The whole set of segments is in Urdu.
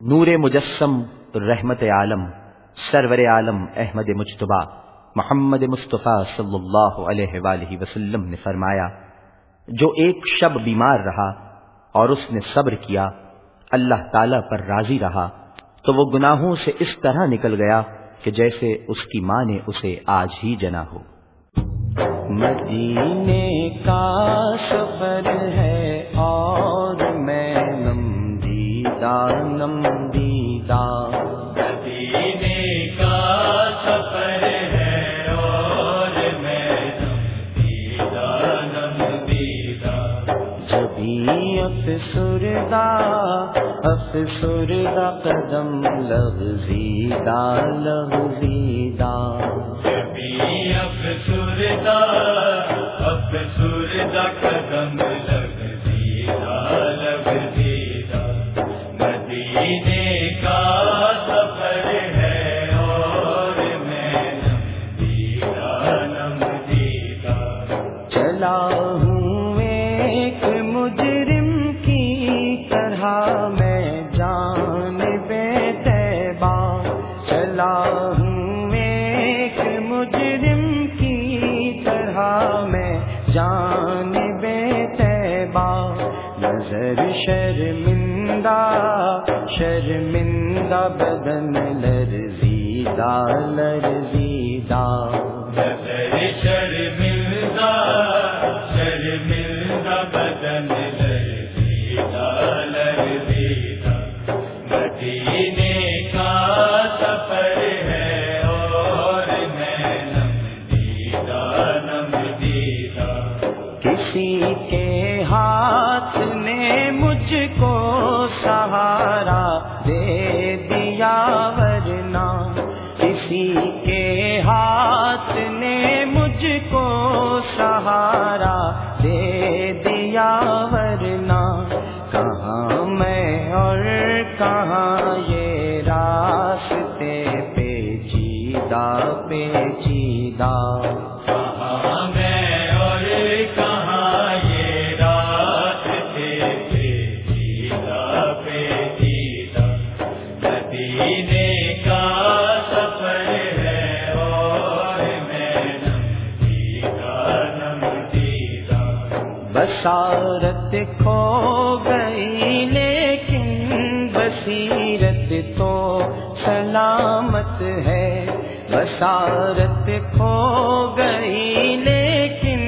نور مجسم رحمت عالم، سرور عالم احمد مجتبہ محمد مصطفیٰ صلی اللہ علیہ وآلہ وسلم نے فرمایا، جو ایک شب بیمار رہا اور اس نے صبر کیا، اللہ تعالی پر راضی رہا، تو وہ گناہوں سے اس طرح نکل گیا کہ جیسے اس کی ماں نے اسے آج ہی جنا ہو۔ مدینے کا سفر ہے اور افسردہ افسردہ قدم لغزیدہ لغزیدہ۔ چلا ہوں ایک مجرم کی طرح میں جان بے تیبا نظر شرمندہ شرمندہ بدن لرزیدہ لرزیدہ۔ نظر شرمندہ مجھ کو سہارا دے دیا ورنہ کسی کے ہاتھ نے مجھ کو سہارا دے بشارت کھو گئی، لیکن بصیرت تو سلامت ہے۔ بشارت کھو گئی، لیکن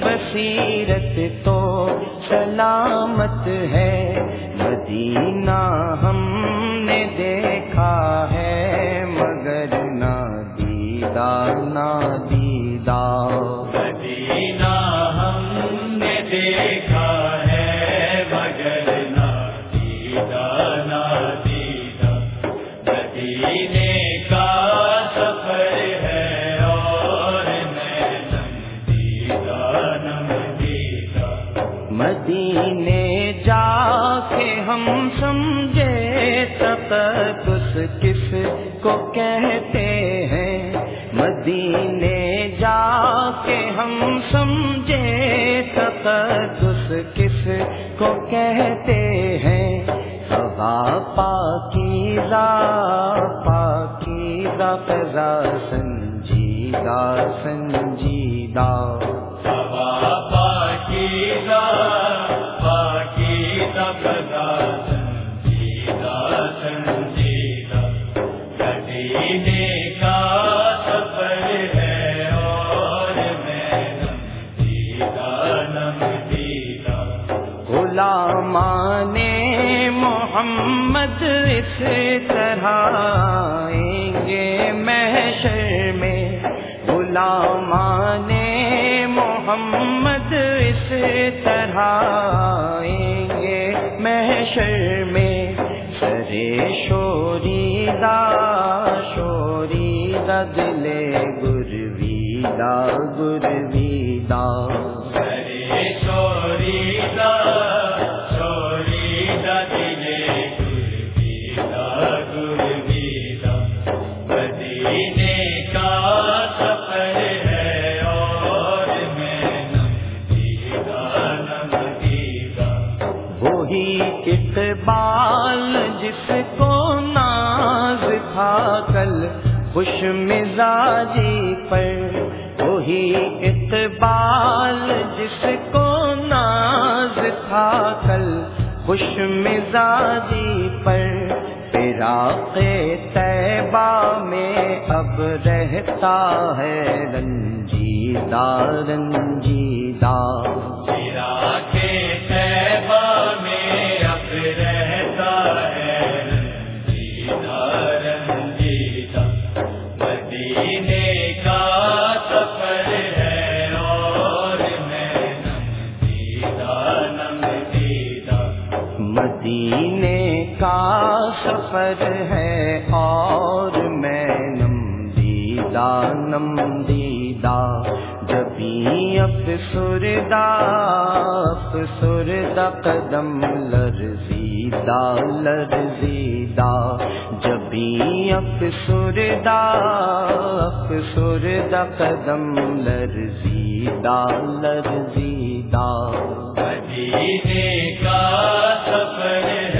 بصیرت تو سلامت ہے۔ مدینے جا کے ہم سمجھے تقدس کس کو کہتے ہیں۔ مدینے جا کے ہم سمجھے تقدس کس کو کہتے ہیں۔ پاکیزہ پاکیزہ پیدا سنجیدہ سنجیدہ۔ محمد اس طرح آئیں گے محشر میں۔ غلامان محمد اس طرح آئیں گے محشر میں۔ سرے شوریدہ شوریدہ دل گرویدہ گرویدہ سرے شوریدہ اقبال جس کو ناز تھا کل، خوش مزاجی پر وہی اقبال جس کو ناز تھا کل، خوش مزاجی پر عراق طیبہ میں اب رہتا ہے رنجیدہ رنجیدہ۔ دیدہ نم دیدہ جبھی افسردہ افسردہ قدم لرزیدہ لرزیدہ۔ جبھی افسردہ افسردہ قدم لرزیدہ لرزیدہ۔ مدینے کا سفر ہے۔